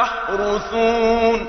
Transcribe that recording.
يحرثون.